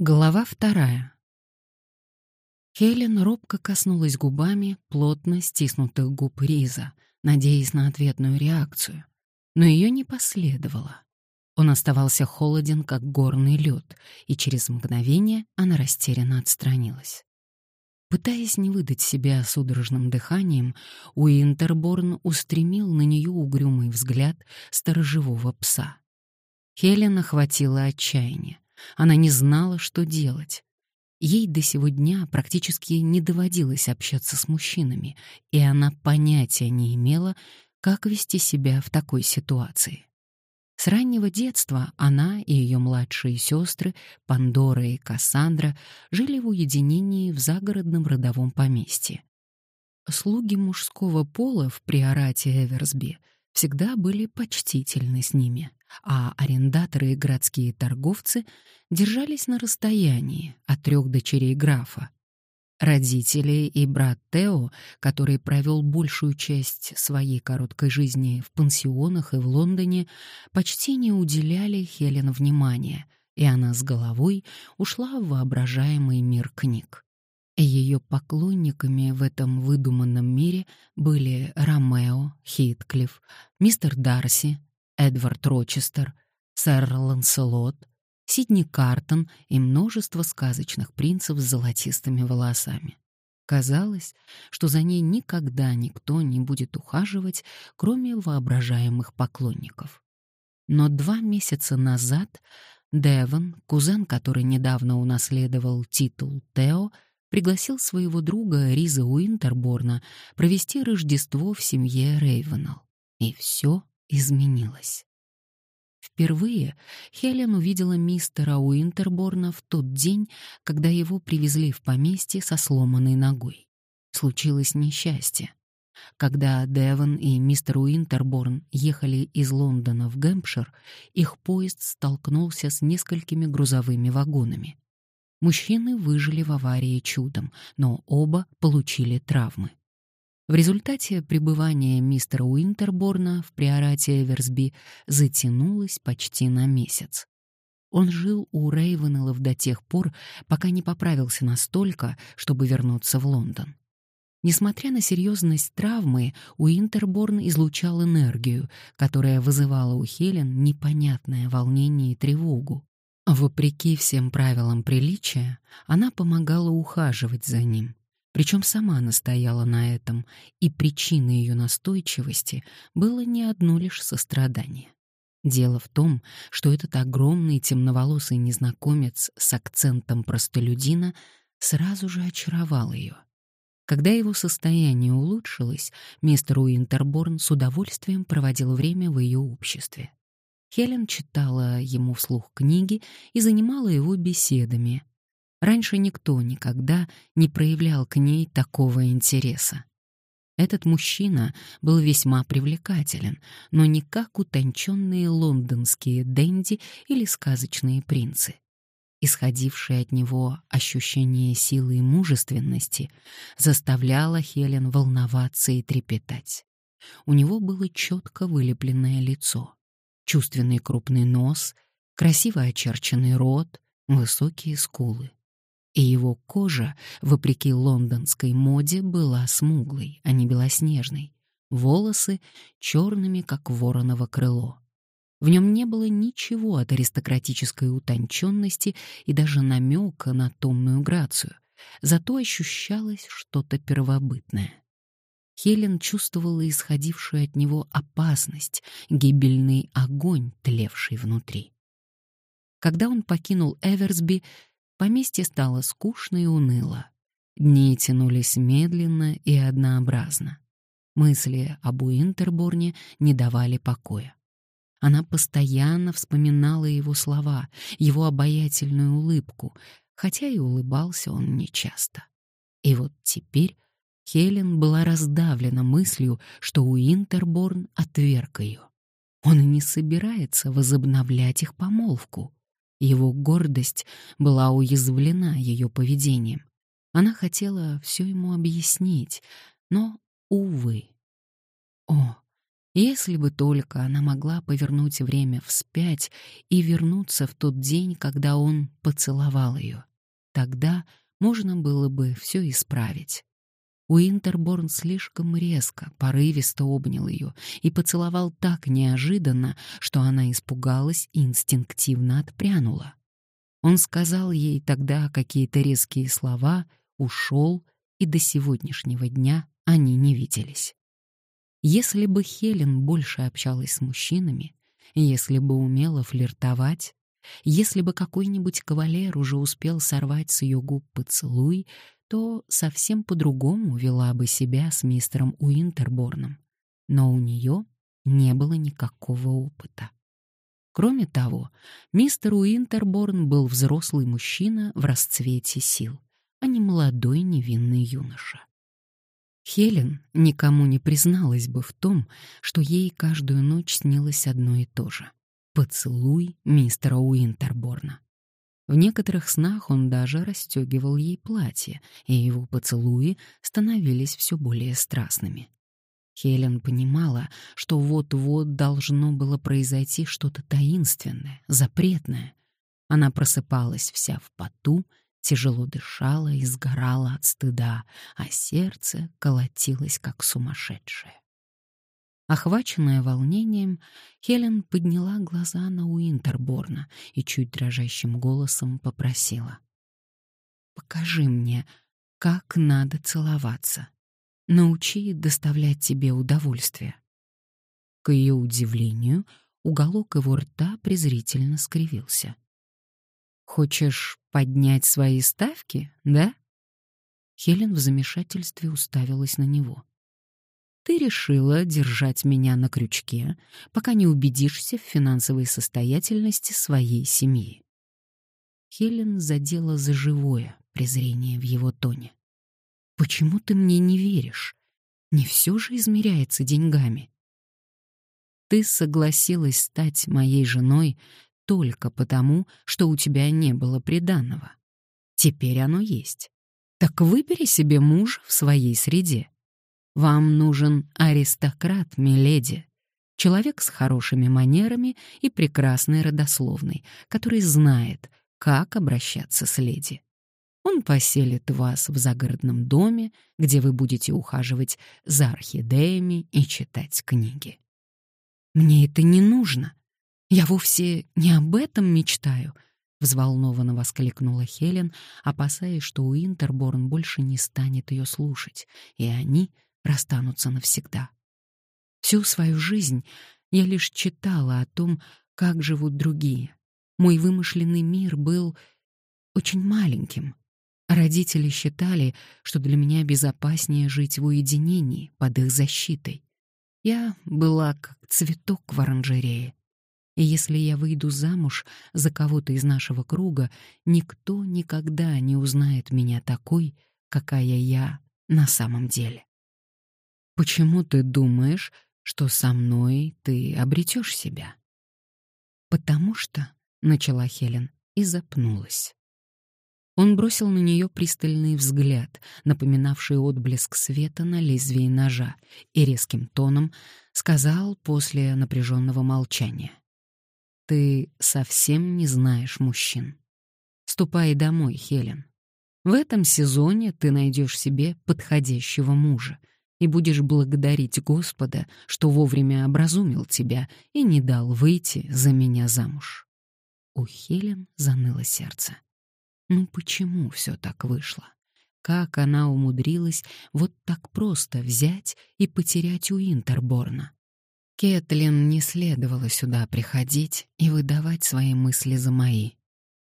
Глава вторая. Хелен робко коснулась губами плотно стиснутых губ Риза, надеясь на ответную реакцию. Но ее не последовало. Он оставался холоден, как горный лед, и через мгновение она растерянно отстранилась. Пытаясь не выдать себя судорожным дыханием, Уинтерборн устремил на нее угрюмый взгляд сторожевого пса. Хелен охватило отчаяние. Она не знала, что делать. Ей до сего дня практически не доводилось общаться с мужчинами, и она понятия не имела, как вести себя в такой ситуации. С раннего детства она и ее младшие сестры, Пандора и Кассандра, жили в уединении в загородном родовом поместье. Слуги мужского пола в приорате Эверсби всегда были почтительны с ними, а арендаторы и городские торговцы держались на расстоянии от трех дочерей графа. Родители и брат Тео, который провел большую часть своей короткой жизни в пансионах и в Лондоне, почти не уделяли Хелен внимания, и она с головой ушла в воображаемый мир книг. Ее поклонниками в этом выдуманном мире были Ромео, Хитклифф, мистер Дарси, Эдвард Рочестер, сэр Ланселот, Сидни Картон и множество сказочных принцев с золотистыми волосами. Казалось, что за ней никогда никто не будет ухаживать, кроме воображаемых поклонников. Но два месяца назад Девон, кузен, который недавно унаследовал титул Тео, пригласил своего друга Риза Уинтерборна провести Рождество в семье Рейвенелл. И все изменилось. Впервые Хелен увидела мистера Уинтерборна в тот день, когда его привезли в поместье со сломанной ногой. Случилось несчастье. Когда Девон и мистер Уинтерборн ехали из Лондона в Гэмпшир, их поезд столкнулся с несколькими грузовыми вагонами. Мужчины выжили в аварии чудом, но оба получили травмы. В результате пребывание мистера Уинтерборна в приорате Эверсби затянулось почти на месяц. Он жил у Рейвенеллов до тех пор, пока не поправился настолько, чтобы вернуться в Лондон. Несмотря на серьезность травмы, Уинтерборн излучал энергию, которая вызывала у Хелен непонятное волнение и тревогу. Вопреки всем правилам приличия, она помогала ухаживать за ним. Причем сама настояла на этом, и причиной ее настойчивости было не одно лишь сострадание. Дело в том, что этот огромный темноволосый незнакомец с акцентом простолюдина сразу же очаровал ее. Когда его состояние улучшилось, мистер Уинтерборн с удовольствием проводил время в ее обществе. Хелен читала ему вслух книги и занимала его беседами. Раньше никто никогда не проявлял к ней такого интереса. Этот мужчина был весьма привлекателен, но не как утонченные лондонские денди или сказочные принцы. Исходившее от него ощущение силы и мужественности заставляло Хелен волноваться и трепетать. У него было четко вылепленное лицо — чувственный крупный нос, красиво очерченный рот, высокие скулы. И его кожа, вопреки лондонской моде, была смуглой, а не белоснежной, волосы черными, как вороново крыло. В нем не было ничего от аристократической утонченности и даже намека на томную грацию, зато ощущалось что-то первобытное. Хелен чувствовала исходившую от него опасность, гибельный огонь, тлевший внутри. Когда он покинул Эверсби, поместье стало скучно и уныло. Дни тянулись медленно и однообразно. Мысли об Уинтерборне не давали покоя. Она постоянно вспоминала его слова, его обаятельную улыбку, хотя и улыбался он нечасто. И вот теперь Хелен была раздавлена мыслью, что Уинтерборн отверг ее. Он и не собирается возобновлять их помолвку. Его гордость была уязвлена ее поведением. Она хотела все ему объяснить, но, увы. О, Если бы только она могла повернуть время вспять и вернуться в тот день, когда он поцеловал ее, тогда можно было бы все исправить. Уинтерборн слишком резко, порывисто обнял ее и поцеловал так неожиданно, что она испугалась и инстинктивно отпрянула. Он сказал ей тогда какие-то резкие слова, ушел, и до сегодняшнего дня они не виделись. Если бы Хелен больше общалась с мужчинами, если бы умела флиртовать, если бы какой-нибудь кавалер уже успел сорвать с ее губ поцелуй, то совсем по-другому вела бы себя с мистером Уинтерборном. Но у нее не было никакого опыта. Кроме того, мистер Уинтерборн был взрослый мужчина в расцвете сил, а не молодой невинный юноша. Хелен никому не призналась бы в том, что ей каждую ночь снилось одно и то же — поцелуй мистера Уинтерборна. В некоторых снах он даже расстегивал ей платье, и его поцелуи становились все более страстными. Хелен понимала, что вот-вот должно было произойти что-то таинственное, запретное. Она просыпалась вся в поту, тяжело дышала и сгорала от стыда, а сердце колотилось как сумасшедшее. Охваченная волнением, Хелен подняла глаза на Уинтерборна и чуть дрожащим голосом попросила. «Покажи мне, как надо целоваться. Научи доставлять тебе удовольствие». К ее удивлению, уголок его рта презрительно скривился. «Хочешь поднять свои ставки, да?» Хелен в замешательстве уставилась на него ты решила держать меня на крючке, пока не убедишься в финансовой состоятельности своей семьи. Хелен задела за живое презрение в его тоне. «Почему ты мне не веришь? Не все же измеряется деньгами. Ты согласилась стать моей женой только потому, что у тебя не было приданного. Теперь оно есть. Так выбери себе мужа в своей среде. Вам нужен аристократ, миледи. Человек с хорошими манерами и прекрасной родословной, который знает, как обращаться с леди. Он поселит вас в загородном доме, где вы будете ухаживать за орхидеями и читать книги. Мне это не нужно. Я вовсе не об этом мечтаю, взволнованно воскликнула Хелен, опасаясь, что Уинтерборн больше не станет ее слушать, и они расстанутся навсегда. Всю свою жизнь я лишь читала о том, как живут другие. Мой вымышленный мир был очень маленьким. Родители считали, что для меня безопаснее жить в уединении, под их защитой. Я была как цветок в оранжерее. И если я выйду замуж за кого-то из нашего круга, никто никогда не узнает меня такой, какая я на самом деле. Почему ты думаешь, что со мной ты обретешь себя? Потому что, начала Хелен и запнулась. Он бросил на нее пристальный взгляд, напоминавший отблеск света на лезвии ножа, и резким тоном сказал после напряженного молчания. «Ты совсем не знаешь мужчин. Ступай домой, Хелен. В этом сезоне ты найдешь себе подходящего мужа, и будешь благодарить Господа, что вовремя образумил тебя и не дал выйти за меня замуж». У Хелен заныло сердце. Ну почему все так вышло? Как она умудрилась вот так просто взять и потерять у Интерборна? Кэтлин не следовало сюда приходить и выдавать свои мысли за мои.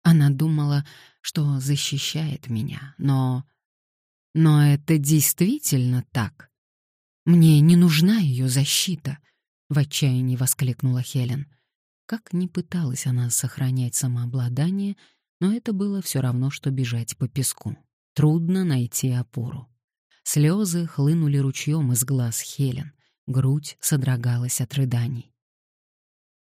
Она думала, что защищает меня, но... Но это действительно так. Мне не нужна ее защита, в отчаянии воскликнула Хелен. Как ни пыталась она сохранять самообладание, но это было все равно что бежать по песку. Трудно найти опору. Слезы хлынули ручьем из глаз Хелен, грудь содрогалась от рыданий.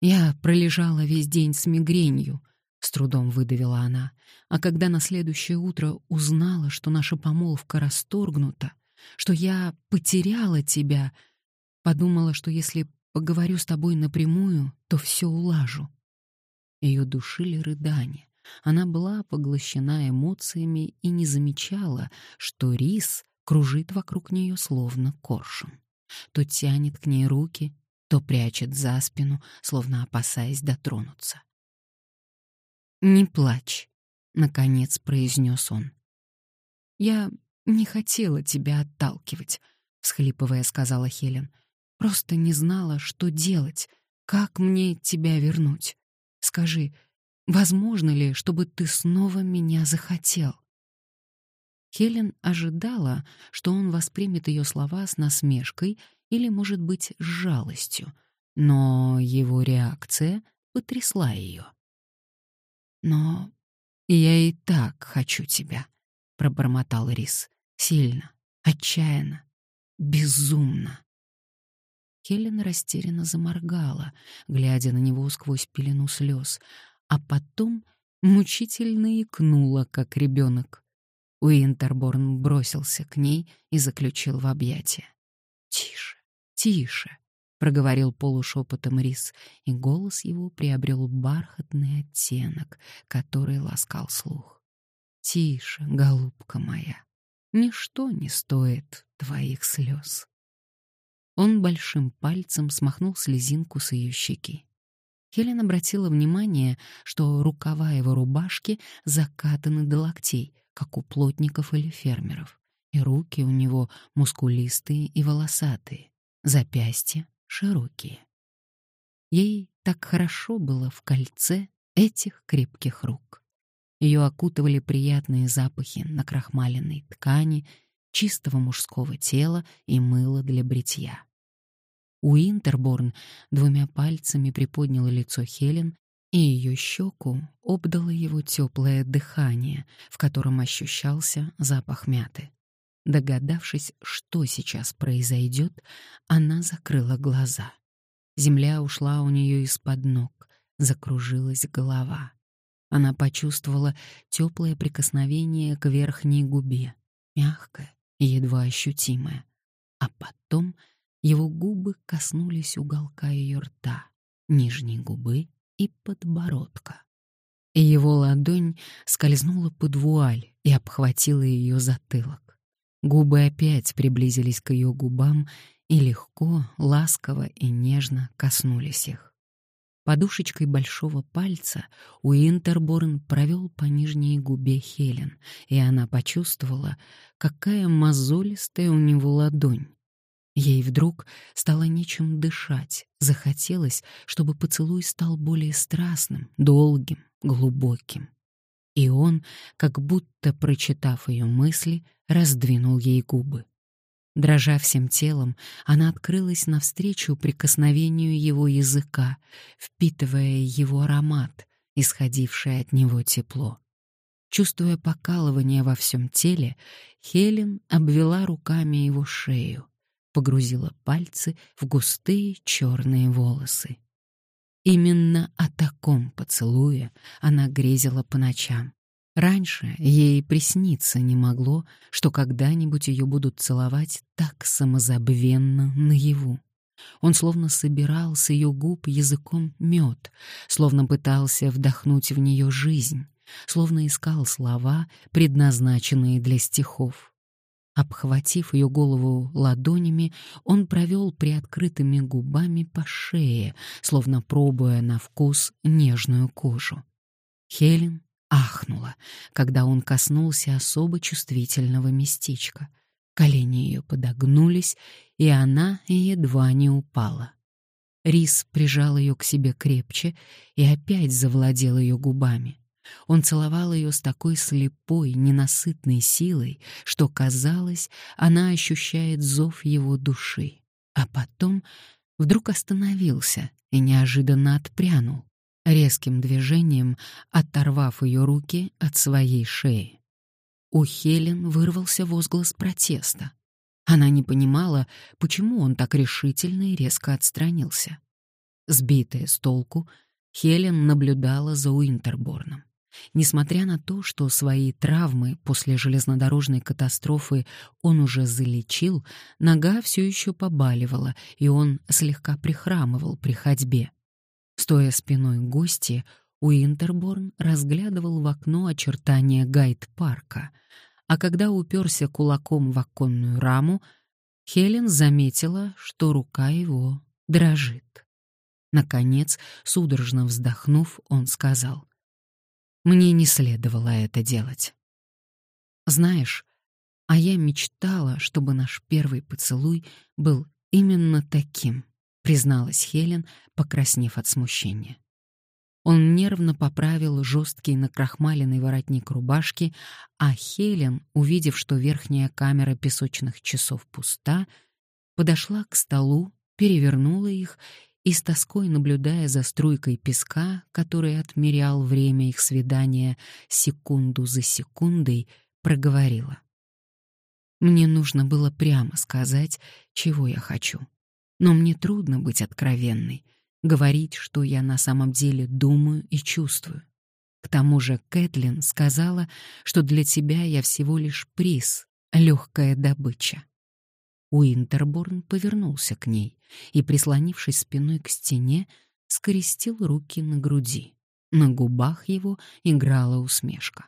Я пролежала весь день с мигренью, с трудом выдавила она, а когда на следующее утро узнала, что наша помолвка расторгнута, что я потеряла тебя. Подумала, что если поговорю с тобой напрямую, то все улажу». Ее душили рыдания. Она была поглощена эмоциями и не замечала, что рис кружит вокруг нее словно коршун. То тянет к ней руки, то прячет за спину, словно опасаясь дотронуться. «Не плачь», — наконец произнес он. «Я не хотела тебя отталкивать», — всхлипывая сказала Хелен. «Просто не знала, что делать, как мне тебя вернуть. Скажи, возможно ли, чтобы ты снова меня захотел?» Хелен ожидала, что он воспримет ее слова с насмешкой или, может быть, с жалостью, но его реакция потрясла ее. «Но я и так хочу тебя», — пробормотал Рис. «Сильно, отчаянно, безумно». Хелен растерянно заморгала, глядя на него сквозь пелену слез, а потом мучительно икнула, как ребенок. Уинтерборн бросился к ней и заключил в объятия. «Тише, тише», — проговорил полушепотом Рис, и голос его приобрел бархатный оттенок, который ласкал слух. «Тише, голубка моя, ничто не стоит твоих слез». Он большим пальцем смахнул слезинку с ее щеки. Хелен обратила внимание, что рукава его рубашки закатаны до локтей, как у плотников или фермеров, и руки у него мускулистые и волосатые, запястья широкие. Ей так хорошо было в кольце этих крепких рук. Ее окутывали приятные запахи накрахмаленной ткани, чистого мужского тела и мыла для бритья. Уинтерборн двумя пальцами приподнял лицо Хелен, и ее щеку обдало его теплое дыхание, в котором ощущался запах мяты. Догадавшись, что сейчас произойдет, она закрыла глаза. Земля ушла у нее из-под ног, закружилась голова. Она почувствовала теплое прикосновение к верхней губе, мягкое и едва ощутимое. А потом его губы коснулись уголка ее рта, нижней губы и подбородка. И его ладонь скользнула под вуаль и обхватила ее затылок. Губы опять приблизились к ее губам и легко, ласково и нежно коснулись их. Подушечкой большого пальца Уинтерборн провел по нижней губе Хелен, и она почувствовала, какая мозолистая у него ладонь. Ей вдруг стало нечем дышать, захотелось, чтобы поцелуй стал более страстным, долгим, глубоким. И он, как будто прочитав ее мысли, раздвинул ей губы. Дрожа всем телом, она открылась навстречу прикосновению его языка, впитывая его аромат, исходившее от него тепло. Чувствуя покалывание во всем теле, Хелен обвела руками его шею, погрузила пальцы в густые черные волосы. Именно о таком поцелуе она грезила по ночам. Раньше ей присниться не могло, что когда-нибудь ее будут целовать так самозабвенно наяву. Он словно собирал с ее губ языком мед, словно пытался вдохнуть в нее жизнь, словно искал слова, предназначенные для стихов. Обхватив ее голову ладонями, он провел приоткрытыми губами по шее, словно пробуя на вкус нежную кожу. Хелен ахнула, когда он коснулся особо чувствительного местечка. Колени ее подогнулись, и она едва не упала. Рис прижал ее к себе крепче и опять завладел ее губами. Он целовал ее с такой слепой, ненасытной силой, что казалось, она ощущает зов его души. А потом вдруг остановился и неожиданно отпрянул, резким движением оторвав ее руки от своей шеи. У Хелен вырвался возглас протеста. Она не понимала, почему он так решительно и резко отстранился. Сбитая с толку, Хелен наблюдала за Уинтерборном. Несмотря на то, что свои травмы после железнодорожной катастрофы он уже залечил, нога все еще побаливала, и он слегка прихрамывал при ходьбе. Стоя спиной гости, Уинтерборн разглядывал в окно очертания гайд-парка, а когда уперся кулаком в оконную раму, Хелен заметила, что рука его дрожит. Наконец, судорожно вздохнув, он сказал, «Мне не следовало это делать. Знаешь, а я мечтала, чтобы наш первый поцелуй был именно таким», призналась Хелен, покраснев от смущения. Он нервно поправил жесткий накрахмаленный воротник рубашки, а Хелен, увидев, что верхняя камера песочных часов пуста, подошла к столу, перевернула их и с тоской наблюдая за струйкой песка, который отмерял время их свидания секунду за секундой, проговорила. «Мне нужно было прямо сказать, чего я хочу. Но мне трудно быть откровенной, говорить, что я на самом деле думаю и чувствую. К тому же Кэтлин сказала, что для тебя я всего лишь приз, легкая добыча. Уинтерборн повернулся к ней и, прислонившись спиной к стене, скрестил руки на груди. На губах его играла усмешка.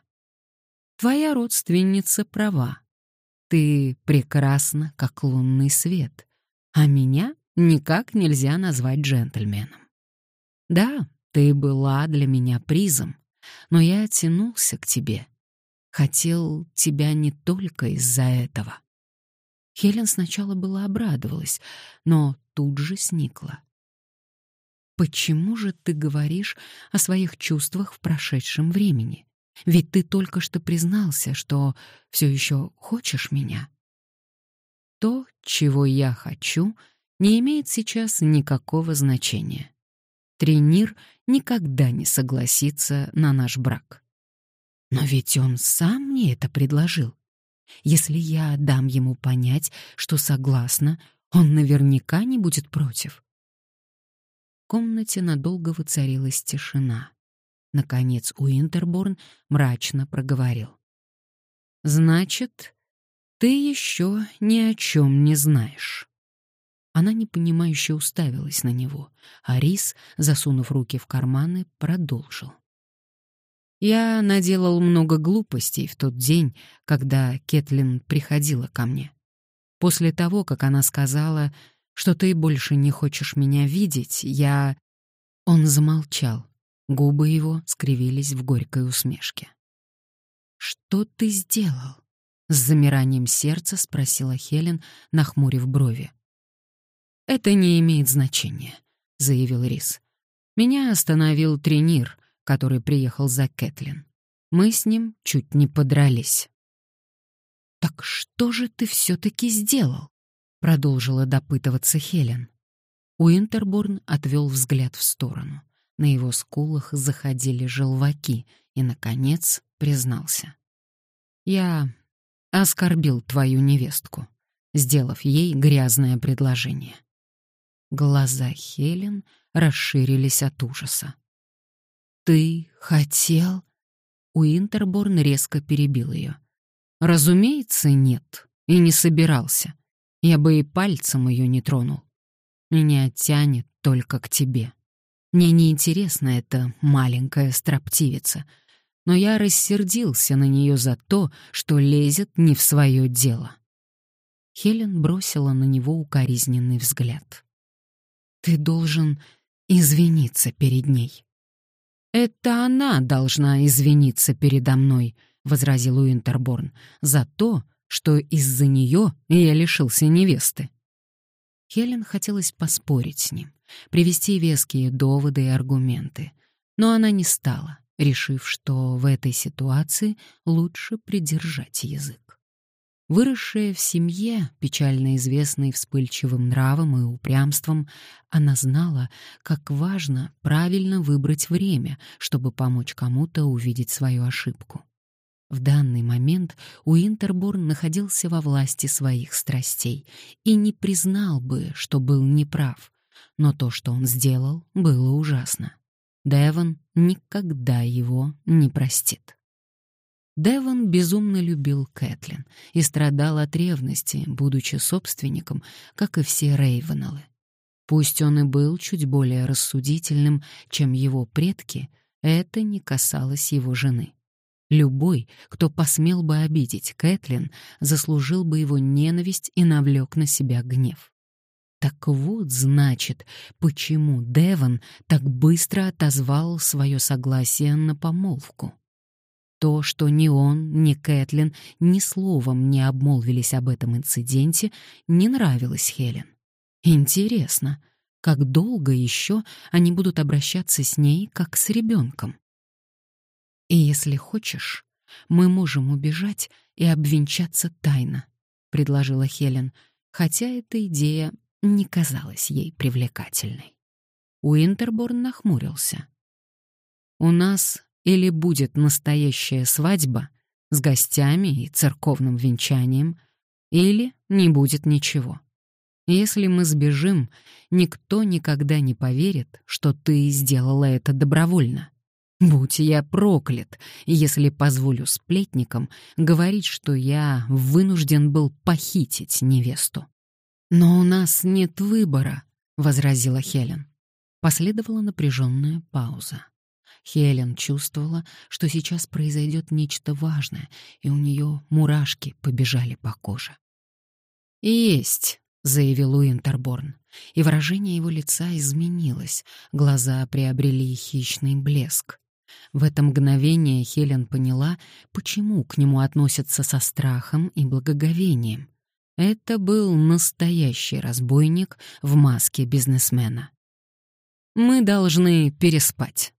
«Твоя родственница права. Ты прекрасна, как лунный свет, а меня никак нельзя назвать джентльменом. Да, ты была для меня призом, но я тянулся к тебе. Хотел тебя не только из-за этого. Хелен сначала была обрадовалась, но тут же сникла. Почему же ты говоришь о своих чувствах в прошедшем времени? Ведь ты только что признался, что все еще хочешь меня. То, чего я хочу, не имеет сейчас никакого значения. Тренир никогда не согласится на наш брак. Но ведь он сам мне это предложил. Если я дам ему понять, что согласна, он наверняка не будет против. В комнате надолго воцарилась тишина. Наконец Уинтерборн мрачно проговорил. «Значит, ты еще ни о чем не знаешь». Она непонимающе уставилась на него, а Рис, засунув руки в карманы, продолжил. «Я наделал много глупостей в тот день, когда Кетлин приходила ко мне. После того, как она сказала, что ты больше не хочешь меня видеть, я...» Он замолчал. Губы его скривились в горькой усмешке. «Что ты сделал?» — с замиранием сердца спросила Хелен, нахмурив брови. «Это не имеет значения», — заявил Рис. «Меня остановил тренер, который приехал за Кэтлин. Мы с ним чуть не подрались». «Так что же ты все-таки сделал?» — продолжила допытываться Хелен. Уинтерборн отвел взгляд в сторону. На его скулах заходили желваки и, наконец, признался. «Я оскорбил твою невестку, сделав ей грязное предложение. Глаза Хелен расширились от ужаса. «Ты хотел?» Уинтерборн резко перебил ее. «Разумеется, нет, и не собирался. Я бы и пальцем ее не тронул. Меня тянет только к тебе. Мне не интересна эта маленькая строптивица, но я рассердился на нее за то, что лезет не в свое дело». Хелен бросила на него укоризненный взгляд. Ты должен извиниться перед ней. Это она должна извиниться передо мной, возразил Уинтерборн, за то, что из-за нее я лишился невесты. Хелен хотелось поспорить с ним, привести веские доводы и аргументы, но она не стала, решив, что в этой ситуации лучше придержать язык. Выросшая в семье, печально известной вспыльчивым нравом и упрямством, она знала, как важно правильно выбрать время, чтобы помочь кому-то увидеть свою ошибку. В данный момент Уинтерборн находился во власти своих страстей и не признал бы, что был неправ, но то, что он сделал, было ужасно. Девон никогда его не простит. Девон безумно любил Кэтлин и страдал от ревности, будучи собственником, как и все Рейвенеллы. Пусть он и был чуть более рассудительным, чем его предки, это не касалось его жены. Любой, кто посмел бы обидеть Кэтлин, заслужил бы его ненависть и навлек на себя гнев. Так вот, значит, почему Девон так быстро отозвал свое согласие на помолвку. То, что ни он, ни Кэтлин ни словом не обмолвились об этом инциденте, не нравилось Хелен. Интересно, как долго еще они будут обращаться с ней, как с ребенком? И если хочешь, мы можем убежать и обвенчаться тайно, предложила Хелен, хотя эта идея не казалась ей привлекательной. Уинтерборн нахмурился. У нас или будет настоящая свадьба с гостями и церковным венчанием, или не будет ничего. Если мы сбежим, никто никогда не поверит, что ты сделала это добровольно. Будь я проклят, если позволю сплетникам говорить, что я вынужден был похитить невесту. Но у нас нет выбора, возразила Хелен. Последовала напряженная пауза. Хелен чувствовала, что сейчас произойдет нечто важное, и у нее мурашки побежали по коже. «Есть», — заявил Уинтерборн, и выражение его лица изменилось, глаза приобрели хищный блеск. В это мгновение Хелен поняла, почему к нему относятся со страхом и благоговением. Это был настоящий разбойник в маске бизнесмена. «Мы должны переспать».